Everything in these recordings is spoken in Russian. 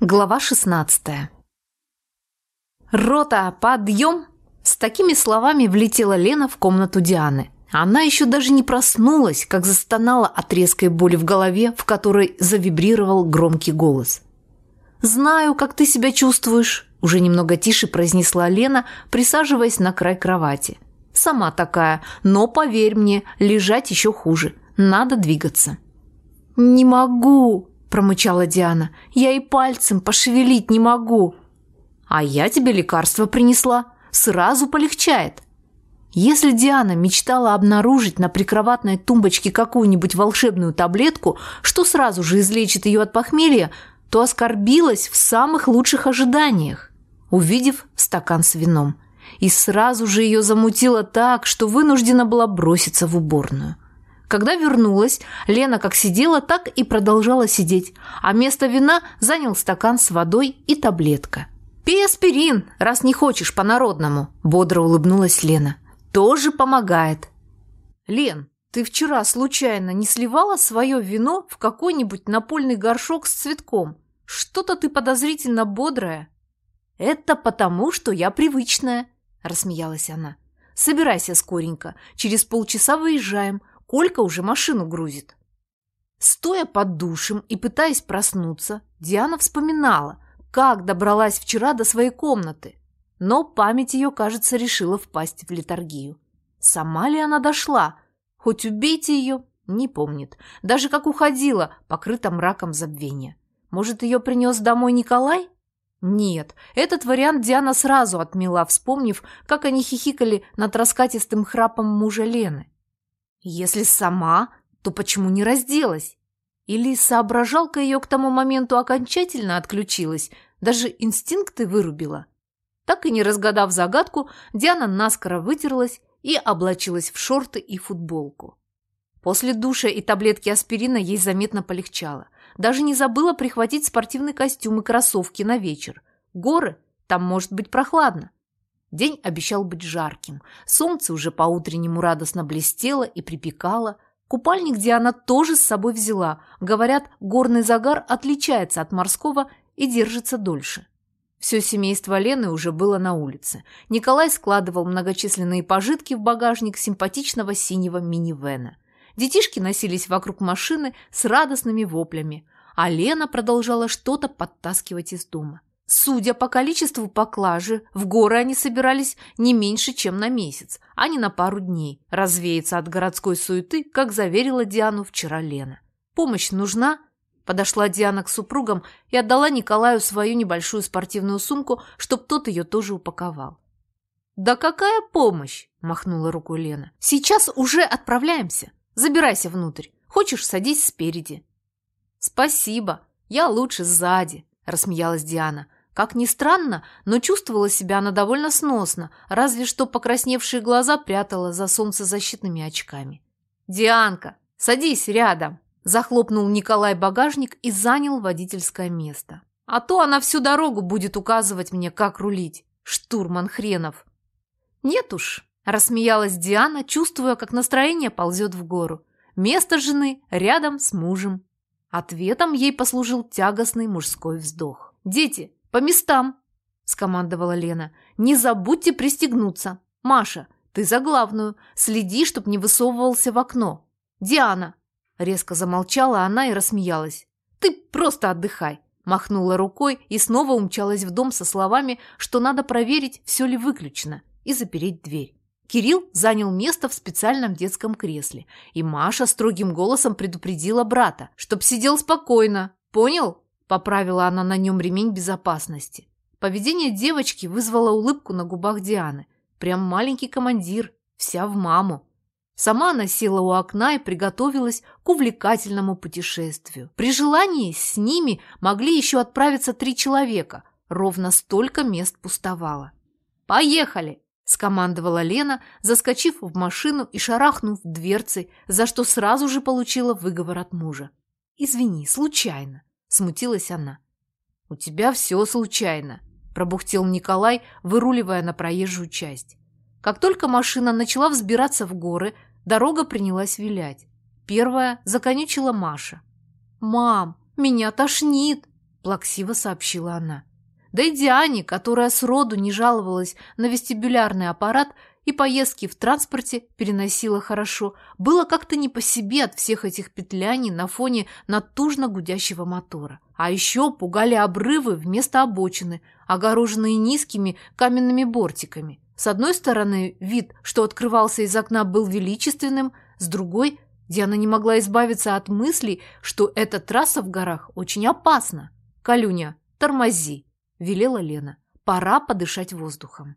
Глава 16 «Рота, подъем!» С такими словами влетела Лена в комнату Дианы. Она еще даже не проснулась, как застонала от резкой боли в голове, в которой завибрировал громкий голос. «Знаю, как ты себя чувствуешь», – уже немного тише произнесла Лена, присаживаясь на край кровати. «Сама такая, но, поверь мне, лежать еще хуже. Надо двигаться». «Не могу», промычала Диана. «Я и пальцем пошевелить не могу». «А я тебе лекарство принесла. Сразу полегчает». Если Диана мечтала обнаружить на прикроватной тумбочке какую-нибудь волшебную таблетку, что сразу же излечит ее от похмелья, то оскорбилась в самых лучших ожиданиях, увидев стакан с вином. И сразу же ее замутило так, что вынуждена была броситься в уборную. Когда вернулась, Лена как сидела, так и продолжала сидеть, а место вина занял стакан с водой и таблетка. «Пей аспирин, раз не хочешь по-народному», – бодро улыбнулась Лена. «Тоже помогает». «Лен, ты вчера случайно не сливала свое вино в какой-нибудь напольный горшок с цветком? Что-то ты подозрительно бодрая». «Это потому, что я привычная», – рассмеялась она. «Собирайся скоренько, через полчаса выезжаем, Колька уже машину грузит. Стоя под душем и пытаясь проснуться, Диана вспоминала, как добралась вчера до своей комнаты. Но память ее, кажется, решила впасть в летаргию. Сама ли она дошла? Хоть убейте ее, не помнит. Даже как уходила, покрыта мраком забвения. Может, ее принес домой Николай? Нет, этот вариант Диана сразу отмела, вспомнив, как они хихикали над раскатистым храпом мужа Лены. Если сама, то почему не разделась? Или соображалка ее к тому моменту окончательно отключилась, даже инстинкты вырубила? Так и не разгадав загадку, Диана наскоро вытерлась и облачилась в шорты и футболку. После душа и таблетки аспирина ей заметно полегчало. Даже не забыла прихватить спортивный костюм и кроссовки на вечер. Горы, там может быть прохладно. День обещал быть жарким. Солнце уже по-утреннему радостно блестело и припекало. Купальник Диана тоже с собой взяла. Говорят, горный загар отличается от морского и держится дольше. Все семейство Лены уже было на улице. Николай складывал многочисленные пожитки в багажник симпатичного синего минивэна. Детишки носились вокруг машины с радостными воплями, а Лена продолжала что-то подтаскивать из дома. Судя по количеству поклажи, в горы они собирались не меньше, чем на месяц, а не на пару дней, развеяться от городской суеты, как заверила Диану вчера Лена. «Помощь нужна?» Подошла Диана к супругам и отдала Николаю свою небольшую спортивную сумку, чтоб тот ее тоже упаковал. «Да какая помощь?» – махнула рукой Лена. «Сейчас уже отправляемся. Забирайся внутрь. Хочешь, садись спереди». «Спасибо. Я лучше сзади», – рассмеялась Диана. Как ни странно, но чувствовала себя она довольно сносно, разве что покрасневшие глаза прятала за солнцезащитными очками. «Дианка, садись рядом!» Захлопнул Николай багажник и занял водительское место. «А то она всю дорогу будет указывать мне, как рулить. Штурман хренов!» «Нет уж», – рассмеялась Диана, чувствуя, как настроение ползет в гору. «Место жены рядом с мужем». Ответом ей послужил тягостный мужской вздох. «Дети, «По местам!» – скомандовала Лена. «Не забудьте пристегнуться. Маша, ты за главную. Следи, чтоб не высовывался в окно. Диана!» Резко замолчала она и рассмеялась. «Ты просто отдыхай!» Махнула рукой и снова умчалась в дом со словами, что надо проверить, все ли выключено, и запереть дверь. Кирилл занял место в специальном детском кресле, и Маша строгим голосом предупредила брата, чтоб сидел спокойно. Понял? Поправила она на нем ремень безопасности. Поведение девочки вызвало улыбку на губах Дианы. Прям маленький командир, вся в маму. Сама она села у окна и приготовилась к увлекательному путешествию. При желании с ними могли еще отправиться три человека. Ровно столько мест пустовало. «Поехали!» – скомандовала Лена, заскочив в машину и шарахнув дверцей, за что сразу же получила выговор от мужа. «Извини, случайно». Смутилась она. «У тебя все случайно», – пробухтел Николай, выруливая на проезжую часть. Как только машина начала взбираться в горы, дорога принялась вилять. Первая законючила Маша. «Мам, меня тошнит!» плаксиво сообщила она. Да и Диане, которая сроду не жаловалась на вестибулярный аппарат и поездки в транспорте переносила хорошо, было как-то не по себе от всех этих петляний на фоне натужно гудящего мотора. А еще пугали обрывы вместо обочины, огороженные низкими каменными бортиками. С одной стороны, вид, что открывался из окна, был величественным, с другой – Диана не могла избавиться от мысли, что эта трасса в горах очень опасна. «Калюня, тормози!» – велела Лена. «Пора подышать воздухом».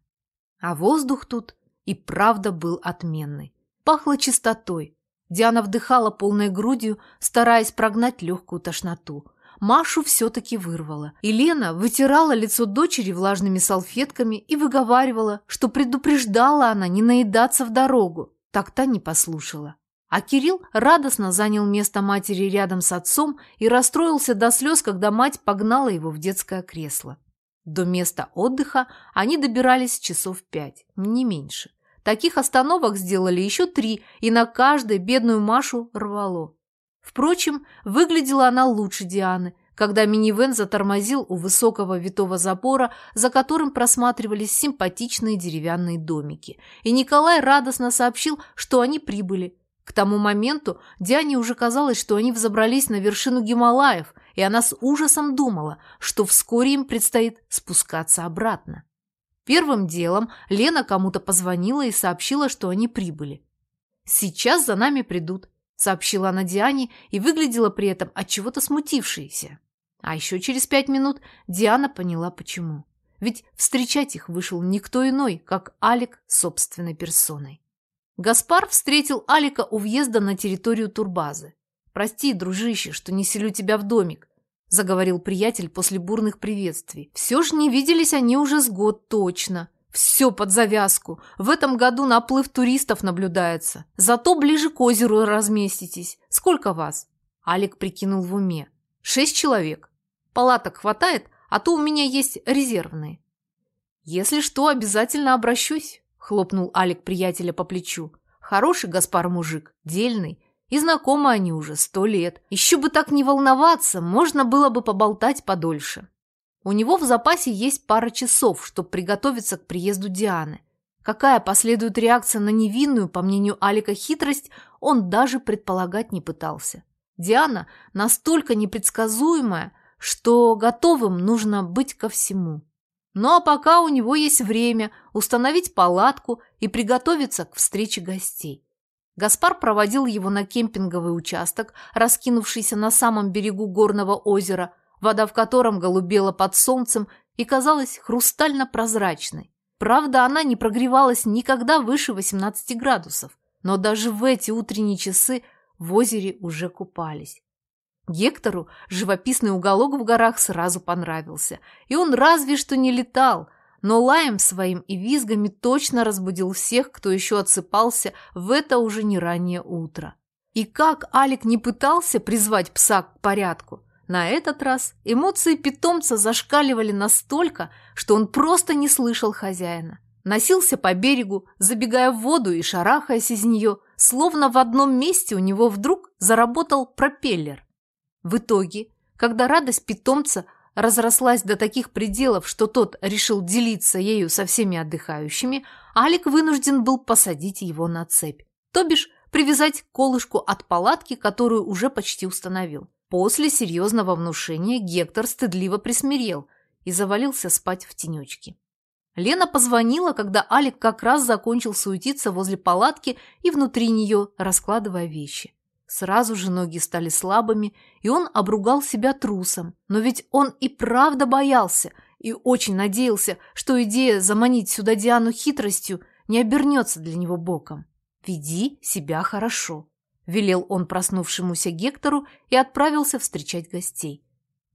А воздух тут и правда был отменный. Пахло чистотой. Диана вдыхала полной грудью, стараясь прогнать легкую тошноту. Машу все-таки вырвала. И Лена вытирала лицо дочери влажными салфетками и выговаривала, что предупреждала она не наедаться в дорогу. Так та не послушала. А Кирилл радостно занял место матери рядом с отцом и расстроился до слез, когда мать погнала его в детское кресло. До места отдыха они добирались часов пять, не меньше. Таких остановок сделали еще три, и на каждой бедную Машу рвало. Впрочем, выглядела она лучше Дианы, когда минивэн затормозил у высокого витого запора, за которым просматривались симпатичные деревянные домики. И Николай радостно сообщил, что они прибыли. К тому моменту Диане уже казалось, что они взобрались на вершину Гималаев, и она с ужасом думала, что вскоре им предстоит спускаться обратно. Первым делом Лена кому-то позвонила и сообщила, что они прибыли. «Сейчас за нами придут», – сообщила она Диане и выглядела при этом от чего-то смутившейся. А еще через пять минут Диана поняла, почему. Ведь встречать их вышел никто иной, как Алик собственной персоной. Гаспар встретил Алика у въезда на территорию турбазы. «Прости, дружище, что не селю тебя в домик», – заговорил приятель после бурных приветствий. «Все же не виделись они уже с год точно. Все под завязку. В этом году наплыв туристов наблюдается. Зато ближе к озеру разместитесь. Сколько вас?» Алик прикинул в уме. «Шесть человек. Палаток хватает, а то у меня есть резервные». «Если что, обязательно обращусь», хлопнул Алик приятеля по плечу. Хороший Гаспар мужик, дельный. И знакомы они уже сто лет. Еще бы так не волноваться, можно было бы поболтать подольше. У него в запасе есть пара часов, чтобы приготовиться к приезду Дианы. Какая последует реакция на невинную, по мнению Алика, хитрость, он даже предполагать не пытался. Диана настолько непредсказуемая, что готовым нужно быть ко всему. Ну а пока у него есть время установить палатку и приготовиться к встрече гостей. Гаспар проводил его на кемпинговый участок, раскинувшийся на самом берегу горного озера, вода в котором голубела под солнцем и казалась хрустально-прозрачной. Правда, она не прогревалась никогда выше 18 градусов, но даже в эти утренние часы в озере уже купались. Гектору живописный уголок в горах сразу понравился, и он разве что не летал, но лаем своим и визгами точно разбудил всех, кто еще отсыпался в это уже не раннее утро. И как Алик не пытался призвать пса к порядку, на этот раз эмоции питомца зашкаливали настолько, что он просто не слышал хозяина. Носился по берегу, забегая в воду и шарахаясь из нее, словно в одном месте у него вдруг заработал пропеллер. В итоге, когда радость питомца разрослась до таких пределов, что тот решил делиться ею со всеми отдыхающими, Алик вынужден был посадить его на цепь, то бишь привязать колышку от палатки, которую уже почти установил. После серьезного внушения Гектор стыдливо присмирел и завалился спать в тенечке. Лена позвонила, когда Алик как раз закончил суетиться возле палатки и внутри нее, раскладывая вещи. Сразу же ноги стали слабыми, и он обругал себя трусом. Но ведь он и правда боялся и очень надеялся, что идея заманить сюда Диану хитростью не обернется для него боком. «Веди себя хорошо», – велел он проснувшемуся Гектору и отправился встречать гостей.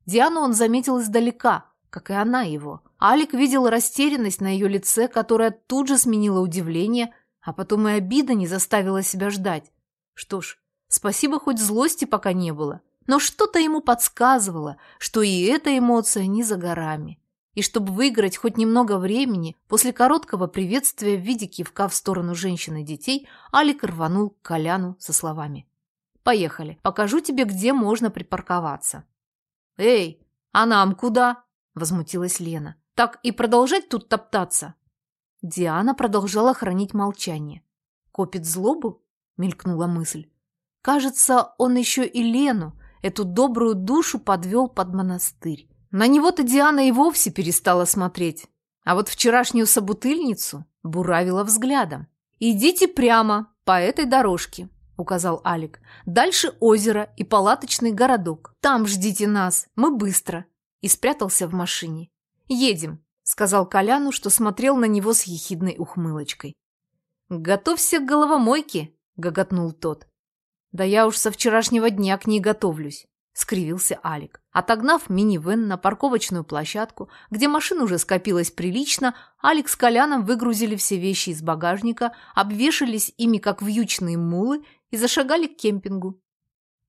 Диану он заметил издалека, как и она его. Алик видел растерянность на ее лице, которая тут же сменила удивление, а потом и обида не заставила себя ждать. Что ж, Спасибо, хоть злости пока не было. Но что-то ему подсказывало, что и эта эмоция не за горами. И чтобы выиграть хоть немного времени, после короткого приветствия в виде кивка в сторону женщин и детей, Алик рванул к Коляну со словами. «Поехали, покажу тебе, где можно припарковаться». «Эй, «А нам куда?» – возмутилась Лена. «Так и продолжать тут топтаться?» Диана продолжала хранить молчание. «Копит злобу?» – мелькнула мысль. «Кажется, он еще и Лену, эту добрую душу, подвел под монастырь. На него-то Диана и вовсе перестала смотреть, а вот вчерашнюю собутыльницу буравила взглядом. «Идите прямо по этой дорожке», – указал Алик. «Дальше озеро и палаточный городок. Там ждите нас, мы быстро». И спрятался в машине. «Едем», – сказал Коляну, что смотрел на него с ехидной ухмылочкой. «Готовься к головомойке», – гоготнул тот. «Да я уж со вчерашнего дня к ней готовлюсь», – скривился Алик. Отогнав минивэн на парковочную площадку, где машин уже скопилось прилично, Алик с Коляном выгрузили все вещи из багажника, обвешались ими, как вьючные мулы, и зашагали к кемпингу.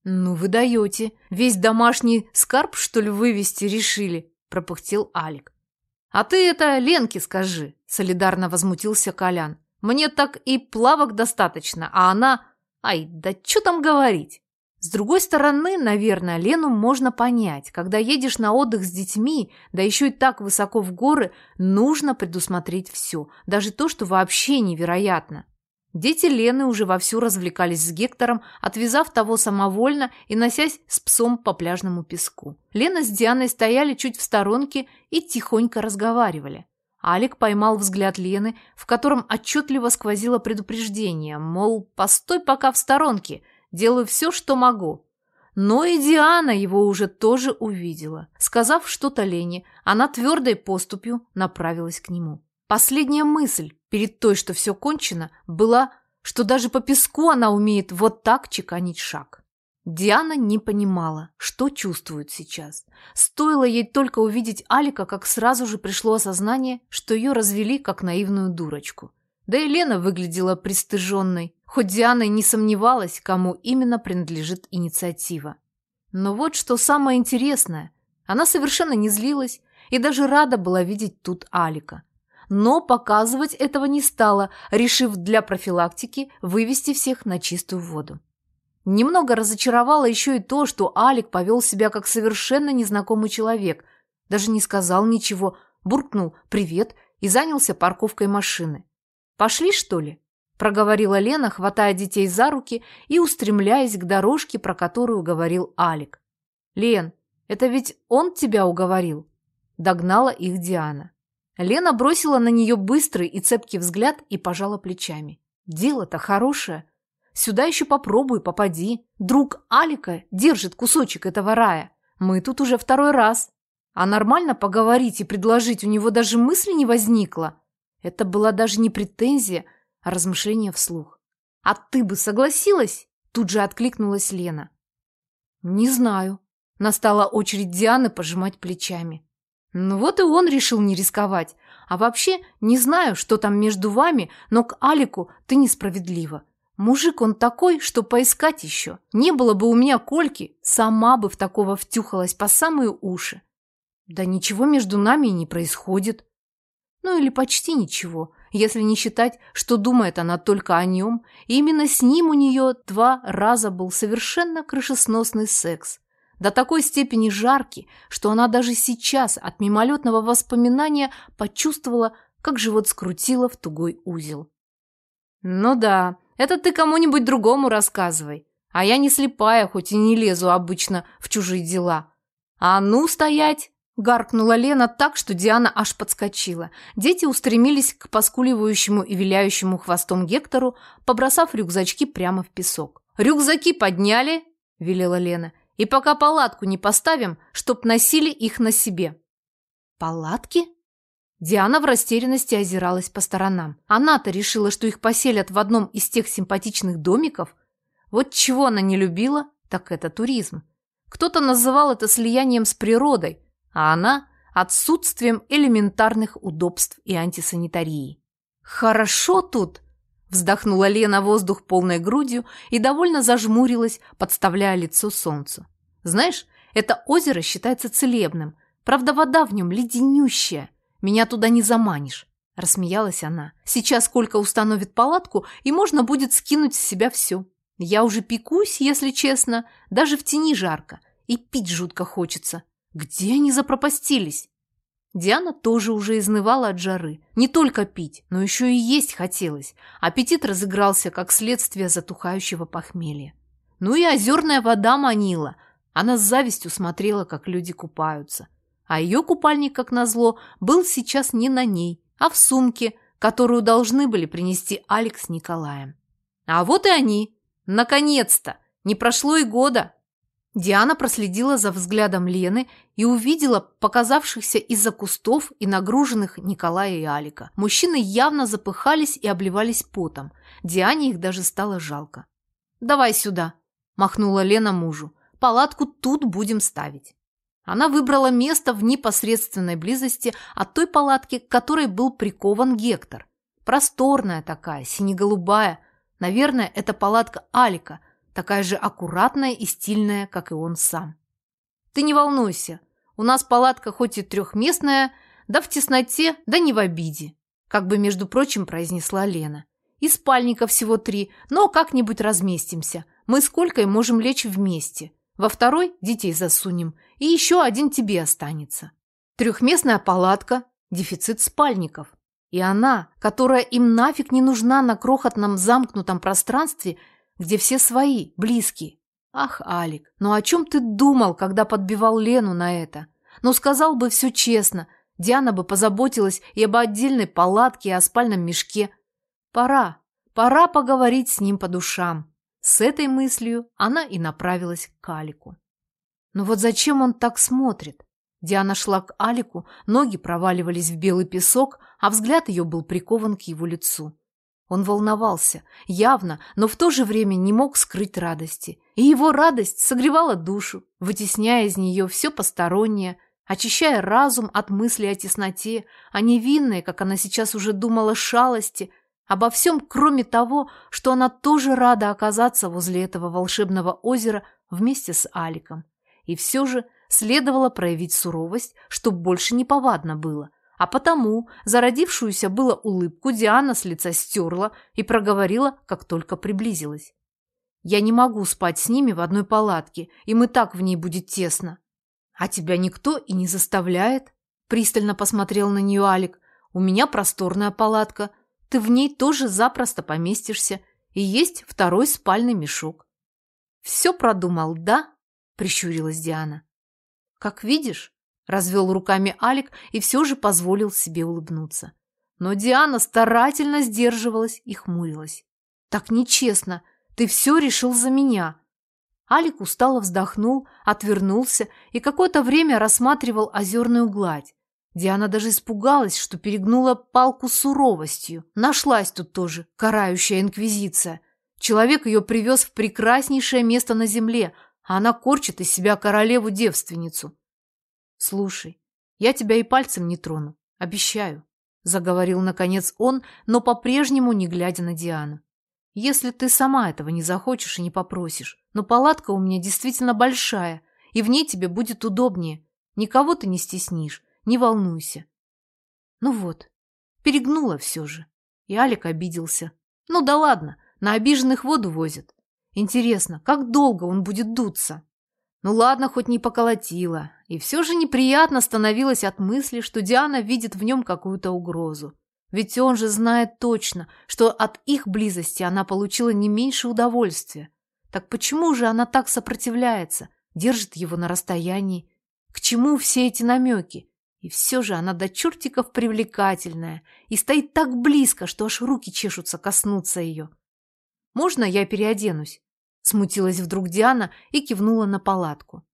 «Ну вы даете! Весь домашний скарб, что ли, вывести решили?» – пропыхтел Алик. «А ты это Ленке скажи!» – солидарно возмутился Колян. «Мне так и плавок достаточно, а она... Ай, да что там говорить!» С другой стороны, наверное, Лену можно понять. Когда едешь на отдых с детьми, да еще и так высоко в горы, нужно предусмотреть все, даже то, что вообще невероятно. Дети Лены уже вовсю развлекались с Гектором, отвязав того самовольно и носясь с псом по пляжному песку. Лена с Дианой стояли чуть в сторонке и тихонько разговаривали. Алик поймал взгляд Лены, в котором отчетливо сквозило предупреждение, мол, постой пока в сторонке – Делаю все, что могу. Но и Диана его уже тоже увидела. Сказав что-то Лене, она твердой поступью направилась к нему. Последняя мысль перед той, что все кончено, была, что даже по песку она умеет вот так чеканить шаг. Диана не понимала, что чувствует сейчас. Стоило ей только увидеть Алика, как сразу же пришло осознание, что ее развели как наивную дурочку. Да и Лена выглядела пристыженной, хоть Диана и не сомневалась, кому именно принадлежит инициатива. Но вот что самое интересное, она совершенно не злилась и даже рада была видеть тут Алика. Но показывать этого не стала, решив для профилактики вывести всех на чистую воду. Немного разочаровало еще и то, что Алик повел себя как совершенно незнакомый человек, даже не сказал ничего, буркнул «привет» и занялся парковкой машины. «Пошли, что ли?» – проговорила Лена, хватая детей за руки и устремляясь к дорожке, про которую говорил Алик. «Лен, это ведь он тебя уговорил?» – догнала их Диана. Лена бросила на нее быстрый и цепкий взгляд и пожала плечами. «Дело-то хорошее. Сюда еще попробуй, попади. Друг Алика держит кусочек этого рая. Мы тут уже второй раз. А нормально поговорить и предложить у него даже мысли не возникло. Это была даже не претензия, а размышление вслух. «А ты бы согласилась?» Тут же откликнулась Лена. «Не знаю». Настала очередь Дианы пожимать плечами. Ну вот и он решил не рисковать. А вообще, не знаю, что там между вами, но к Алику ты несправедлива. Мужик он такой, что поискать еще. Не было бы у меня Кольки, сама бы в такого втюхалась по самые уши. Да ничего между нами и не происходит. Ну или почти ничего, если не считать, что думает она только о нем, и именно с ним у нее два раза был совершенно крышесносный секс. До такой степени жаркий, что она даже сейчас от мимолетного воспоминания почувствовала, как живот скрутило в тугой узел. «Ну да, это ты кому-нибудь другому рассказывай, а я не слепая, хоть и не лезу обычно в чужие дела. А ну стоять!» Гаркнула Лена так, что Диана аж подскочила. Дети устремились к поскуливающему и виляющему хвостом Гектору, побросав рюкзачки прямо в песок. «Рюкзаки подняли!» – велела Лена. «И пока палатку не поставим, чтоб носили их на себе». «Палатки?» Диана в растерянности озиралась по сторонам. Она-то решила, что их поселят в одном из тех симпатичных домиков. Вот чего она не любила, так это туризм. Кто-то называл это слиянием с природой, а она – отсутствием элементарных удобств и антисанитарии. «Хорошо тут!» – вздохнула Лена воздух полной грудью и довольно зажмурилась, подставляя лицо солнцу. «Знаешь, это озеро считается целебным, правда вода в нем леденющая, меня туда не заманишь». – рассмеялась она. «Сейчас Колька установит палатку, и можно будет скинуть с себя все. Я уже пекусь, если честно, даже в тени жарко, и пить жутко хочется. Где они запропастились? Диана тоже уже изнывала от жары. Не только пить, но еще и есть хотелось. Аппетит разыгрался, как следствие затухающего похмелья. Ну и озерная вода манила. Она с завистью смотрела, как люди купаются. А ее купальник, как назло, был сейчас не на ней, а в сумке, которую должны были принести Алекс с Николаем. А вот и они. Наконец-то! Не прошло и года. Диана проследила за взглядом Лены и увидела показавшихся из-за кустов и нагруженных Николая и Алика. Мужчины явно запыхались и обливались потом. Диане их даже стало жалко. «Давай сюда», – махнула Лена мужу. «Палатку тут будем ставить». Она выбрала место в непосредственной близости от той палатки, к которой был прикован Гектор. Просторная такая, синеголубая. Наверное, это палатка Алика – такая же аккуратная и стильная, как и он сам. «Ты не волнуйся, у нас палатка хоть и трехместная, да в тесноте, да не в обиде», как бы, между прочим, произнесла Лена. «И спальника всего три, но как-нибудь разместимся. Мы с Колькой можем лечь вместе. Во второй детей засунем, и еще один тебе останется. Трехместная палатка, дефицит спальников. И она, которая им нафиг не нужна на крохотном замкнутом пространстве – где все свои, близкие. Ах, Алик, ну о чем ты думал, когда подбивал Лену на это? Ну, сказал бы все честно. Диана бы позаботилась и об отдельной палатке, и о спальном мешке. Пора, пора поговорить с ним по душам. С этой мыслью она и направилась к Алику. Но вот зачем он так смотрит? Диана шла к Алику, ноги проваливались в белый песок, а взгляд ее был прикован к его лицу. Он волновался, явно, но в то же время не мог скрыть радости. И его радость согревала душу, вытесняя из нее все постороннее, очищая разум от мыслей о тесноте, о невинной, как она сейчас уже думала, шалости, обо всем, кроме того, что она тоже рада оказаться возле этого волшебного озера вместе с Аликом. И все же следовало проявить суровость, чтобы больше не повадно было – а потому зародившуюся было улыбку Диана с лица стерла и проговорила, как только приблизилась. «Я не могу спать с ними в одной палатке, им и так в ней будет тесно». «А тебя никто и не заставляет?» Пристально посмотрел на нее Алик. «У меня просторная палатка. Ты в ней тоже запросто поместишься. И есть второй спальный мешок». «Все продумал, да?» – прищурилась Диана. «Как видишь, Развел руками Алик и все же позволил себе улыбнуться. Но Диана старательно сдерживалась и хмурилась. «Так нечестно. Ты все решил за меня». Алик устало вздохнул, отвернулся и какое-то время рассматривал озерную гладь. Диана даже испугалась, что перегнула палку суровостью. Нашлась тут тоже карающая инквизиция. Человек ее привез в прекраснейшее место на земле, а она корчит из себя королеву-девственницу. «Слушай, я тебя и пальцем не трону, обещаю», – заговорил наконец он, но по-прежнему не глядя на Диану. «Если ты сама этого не захочешь и не попросишь, но палатка у меня действительно большая, и в ней тебе будет удобнее. Никого ты не стеснишь, не волнуйся». Ну вот, перегнула все же. И Алик обиделся. Ну да ладно, на обиженных воду возят. Интересно, как долго он будет дуться? Ну ладно, хоть не поколотила. И все же неприятно становилось от мысли, что Диана видит в нем какую-то угрозу. Ведь он же знает точно, что от их близости она получила не меньше удовольствия. Так почему же она так сопротивляется, держит его на расстоянии? К чему все эти намеки? И все же она до чертиков привлекательная и стоит так близко, что аж руки чешутся коснуться ее. «Можно я переоденусь?» Смутилась вдруг Диана и кивнула на палатку.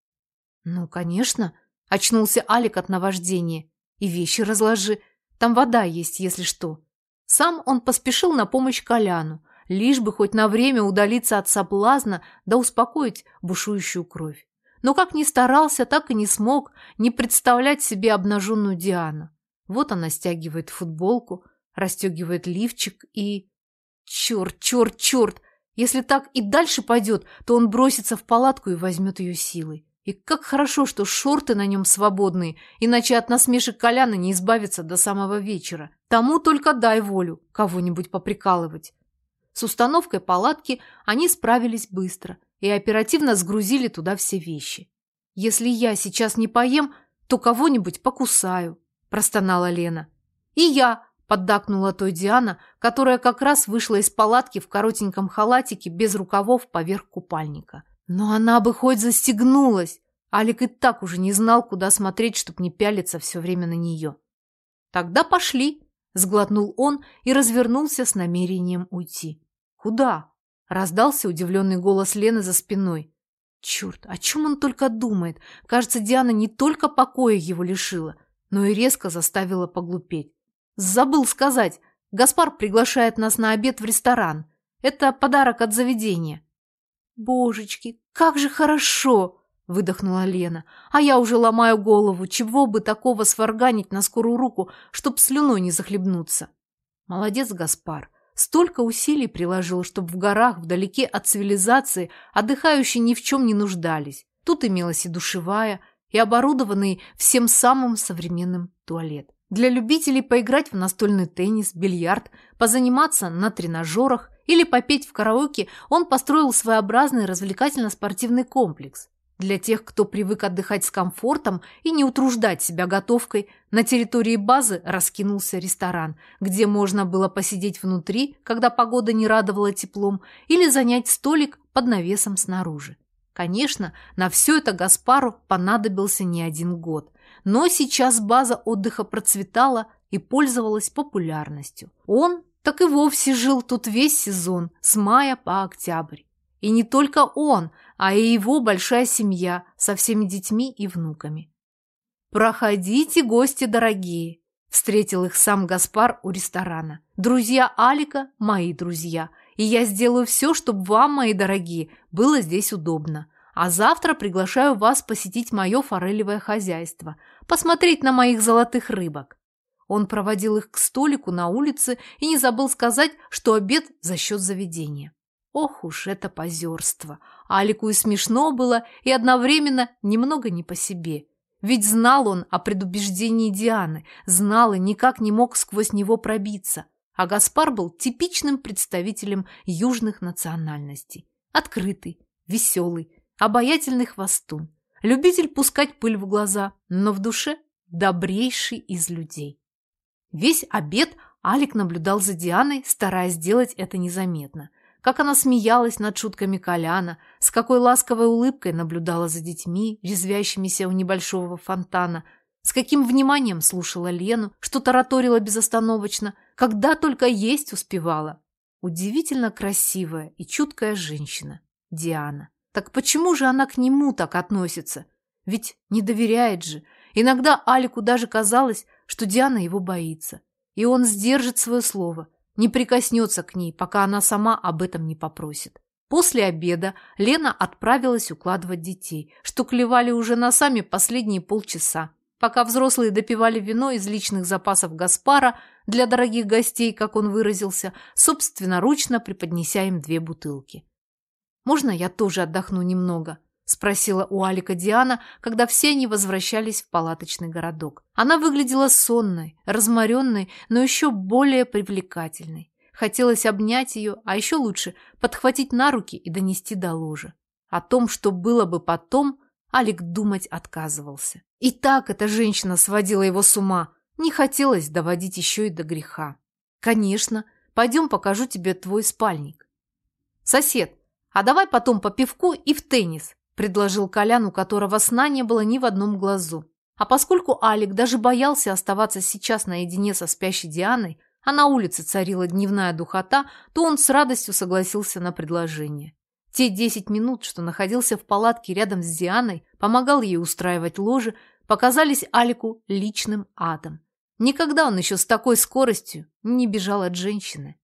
«Ну, конечно», — очнулся Алик от наваждения. «И вещи разложи. Там вода есть, если что». Сам он поспешил на помощь Коляну, лишь бы хоть на время удалиться от соблазна да успокоить бушующую кровь. Но как ни старался, так и не смог не представлять себе обнаженную Диану. Вот она стягивает футболку, расстегивает лифчик и... Черт, черт, черт! Если так и дальше пойдет, то он бросится в палатку и возьмет ее силой. И как хорошо, что шорты на нем свободные, иначе от насмешек Коляна не избавиться до самого вечера. Тому только дай волю кого-нибудь поприкалывать. С установкой палатки они справились быстро и оперативно сгрузили туда все вещи. Если я сейчас не поем, то кого-нибудь покусаю», – простонала Лена. «И я», – поддакнула той Диана, которая как раз вышла из палатки в коротеньком халатике без рукавов поверх купальника. Но она бы хоть застегнулась. Алик и так уже не знал, куда смотреть, чтобы не пялиться все время на нее. «Тогда пошли», – сглотнул он и развернулся с намерением уйти. «Куда?» – раздался удивленный голос Лены за спиной. Черт, о чем он только думает? Кажется, Диана не только покоя его лишила, но и резко заставила поглупеть. Забыл сказать, Гаспар приглашает нас на обед в ресторан. Это подарок от заведения. Божечки, как же хорошо! Выдохнула Лена. А я уже ломаю голову, чего бы такого сварганить на скорую руку, чтоб слюной не захлебнуться. Молодец, Гаспар. Столько усилий приложил, чтобы в горах, вдалеке от цивилизации, отдыхающие ни в чем не нуждались. Тут имелась и душевая, и оборудованный всем самым современным туалет. Для любителей поиграть в настольный теннис, бильярд, позаниматься на тренажерах или попеть в караоке он построил своеобразный развлекательно-спортивный комплекс. Для тех, кто привык отдыхать с комфортом и не утруждать себя готовкой, на территории базы раскинулся ресторан, где можно было посидеть внутри, когда погода не радовала теплом, или занять столик под навесом снаружи. Конечно, на все это Гаспару понадобился не один год, но сейчас база отдыха процветала и пользовалась популярностью. Он так и вовсе жил тут весь сезон, с мая по октябрь. И не только он, а и его большая семья со всеми детьми и внуками. «Проходите, гости дорогие!» – встретил их сам Гаспар у ресторана. «Друзья Алика – мои друзья, и я сделаю все, чтобы вам, мои дорогие, было здесь удобно. А завтра приглашаю вас посетить мое форелевое хозяйство, посмотреть на моих золотых рыбок». Он проводил их к столику на улице и не забыл сказать, что обед за счет заведения. Ох уж это позерство! Алику и смешно было, и одновременно немного не по себе. Ведь знал он о предубеждении Дианы, знал и никак не мог сквозь него пробиться. А Гаспар был типичным представителем южных национальностей. Открытый, веселый, обаятельный хвостун. Любитель пускать пыль в глаза, но в душе добрейший из людей. Весь обед Алик наблюдал за Дианой, стараясь сделать это незаметно как она смеялась над шутками Коляна, с какой ласковой улыбкой наблюдала за детьми, резвящимися у небольшого фонтана, с каким вниманием слушала Лену, что тараторила безостановочно, когда только есть успевала. Удивительно красивая и чуткая женщина, Диана. Так почему же она к нему так относится? Ведь не доверяет же. Иногда Алику даже казалось, что Диана его боится. И он сдержит свое слово – не прикоснется к ней, пока она сама об этом не попросит. После обеда Лена отправилась укладывать детей, что клевали уже на сами последние полчаса, пока взрослые допивали вино из личных запасов Гаспара для дорогих гостей, как он выразился, собственноручно преподнеся им две бутылки. «Можно я тоже отдохну немного?» Спросила у Алика Диана, когда все они возвращались в палаточный городок. Она выглядела сонной, разморенной, но еще более привлекательной. Хотелось обнять ее, а еще лучше подхватить на руки и донести до ложа. О том, что было бы потом, Алик думать отказывался. И так эта женщина сводила его с ума. Не хотелось доводить еще и до греха. «Конечно. Пойдем покажу тебе твой спальник». «Сосед, а давай потом по пивку и в теннис предложил Колян, у которого сна не было ни в одном глазу. А поскольку Алик даже боялся оставаться сейчас наедине со спящей Дианой, а на улице царила дневная духота, то он с радостью согласился на предложение. Те десять минут, что находился в палатке рядом с Дианой, помогал ей устраивать ложи, показались Алику личным адом. Никогда он еще с такой скоростью не бежал от женщины.